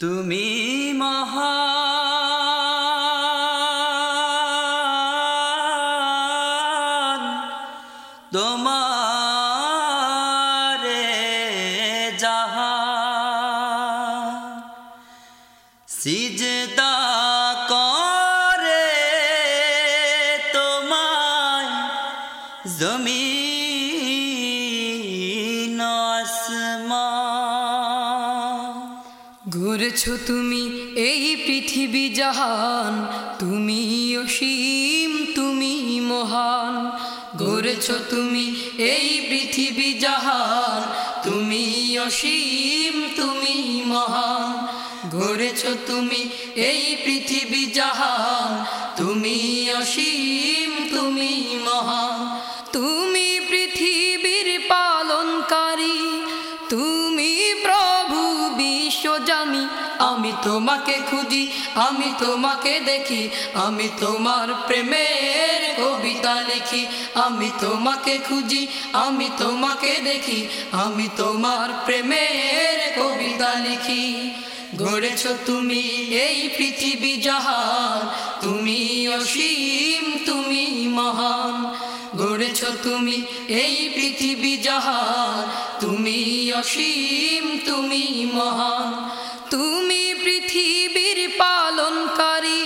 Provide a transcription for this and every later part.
তুমি মহান তোমারে যাহা সিজদা করে তোমায় জমিন ঘুরেছ তুমি এই পৃথিবী জাহান তুমি অসীম তুমি মহান। ঘুরেছ তুমি এই পৃথিবী জাহান তুমি অসীম তুমি মহান। ঘুরেছ তুমি এই পৃথিবী জাহান তুমি অসীম তুমি মহান। তুমি পৃথিবীর পালনকারী, তুমি প্রভু বিশ্বজামি আমি তোমাকে খুঁজি, আমি তোমাকে দেখি, আমি তোমার প্রেমের কবিতা লিখি, আমি তোমাকে খুঁজি, আমি তোমাকে দেখি, আমি তোমার প্রেমের কবিতা লিখি। গড়েছ তুমি এই পৃথিবী জাহান, তুমি অসীম, তুমি মহান। গড়েছ তুমি এই পৃথিবী জাহান, তুমি অসীম, তুমি মহান। তুমি পৃথিবীর পালনকারী,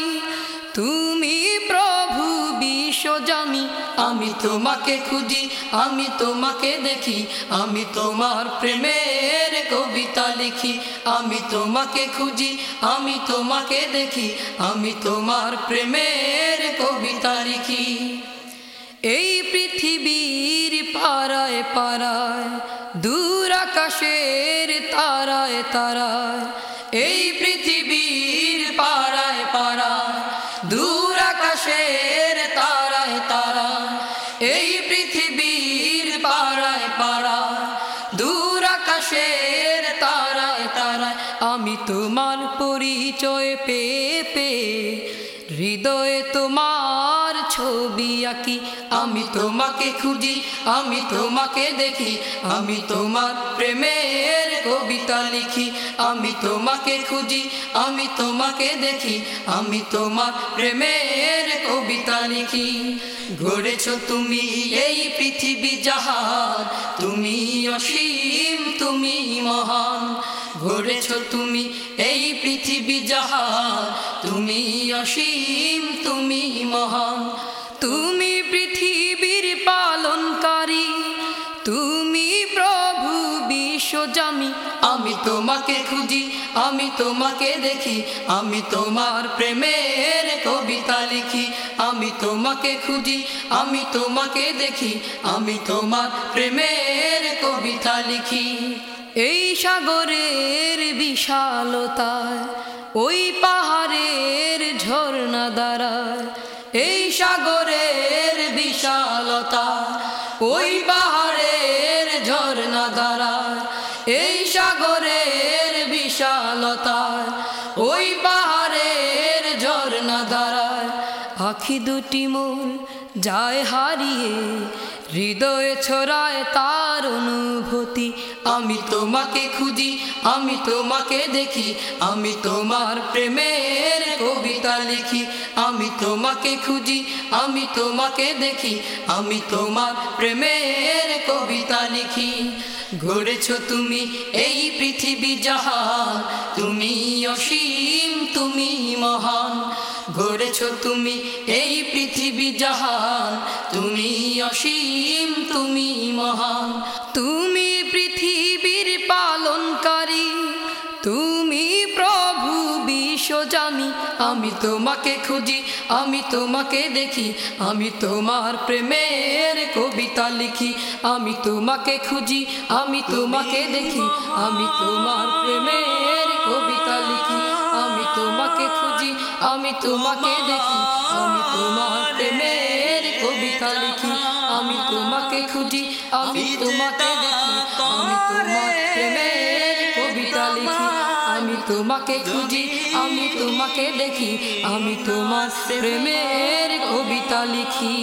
তুমি প্রভু বিশ্বজামি আমি তোমাকে খুঁজি, আমি তোমাকে দেখি, আমি তোমার প্রেমের কবিতা লিখি। আমি তোমাকে খুঁজি, আমি তোমাকে দেখি, আমি তোমার প্রেমের কবিতা লিখি। এই পৃথিবীর পাড়ায় পাড়ায়, দূর আকাশের তারায় তারায় পাড়ায় দূর আকাশের তারায় তারা, এই পৃথিবীর পাড়ায় পাড়ায় দূর আকাশের তারায় তারায় আমি তোমার পরিচয় পে পেয়ে, হৃদয়ে তোমার ছবি আঁকি। আমি তোমাকে খুঁজি, আমি তোমাকে দেখি। আমি তোমার প্রেমের কবিতা লিখি। আমি তোমাকে খুঁজি, আমি তোমাকে দেখি। আমি তোমার প্রেমের কবিতা লিখি। গড়েছ তুমি এই পৃথিবী জাহান। তুমি অসীম, তুমি মহান। গড়েছ তুমি এই পৃথিবী যাহা তুমি অসীম তুমি মহান। তোমাকে খুঁজি, আমি তোমাকে দেখি। আমি তোমার প্রেমের কবিতা লিখি। আমি তোমাকে খুঁজি, আমি তোমাকে দেখি। আমি তোমার প্রেমের কবিতা লিখি। এই সাগরের বিশালতায়, ওই পাহাড়ের ঝর্ণা দাঁড়ায় এই সাগরের বিশালতা ওই পাহাড়ের ঝর্ণা দাঁড়ায় এই সাগরের বিশালতায়, ওই পাহাড়ের ঝর্ণা দাঁড়ায় আখি দুটি মোর যায় হারিয়ে, হৃদয়ে ছড়ায় তার অনুভূতি। আমি তোমাকে খুঁজি, আমি তোমাকে দেখি, আমি তোমার প্রেমের কবিতা লিখি। আমি তোমাকে খুঁজি, আমি তোমাকে দেখি, আমি তোমার প্রেমের কবিতা লিখি। গড়েছ তুমি এই পৃথিবী জাহান। তুমি অসীম, তুমি মহান। গড়েছ তুমি এই পৃথিবী জাহান। তুমি অসীম, তুমি মহান। তুমি বিশ্বজামি আমি তোমাকে খুঁজি আমি তোমাকে দেখি আমি তোমার প্রেমের কবিতা লিখি আমি তোমাকে খুঁজি আমি তোমাকে দেখি আমি তোমার প্রেমের কবিতা লিখি আমি তোমাকে খুঁজি আমি তোমাকে দেখি আমি তোমার প্রেমের কবিতা লিখি আমি তোমাকে খুঁজি আমি তোমাকে দেখি আমি তোমার প্রেমের তোমাকে খুঁজি আমি তোমাকে দেখি আমি তোমার প্রেমের কবিতা লিখি।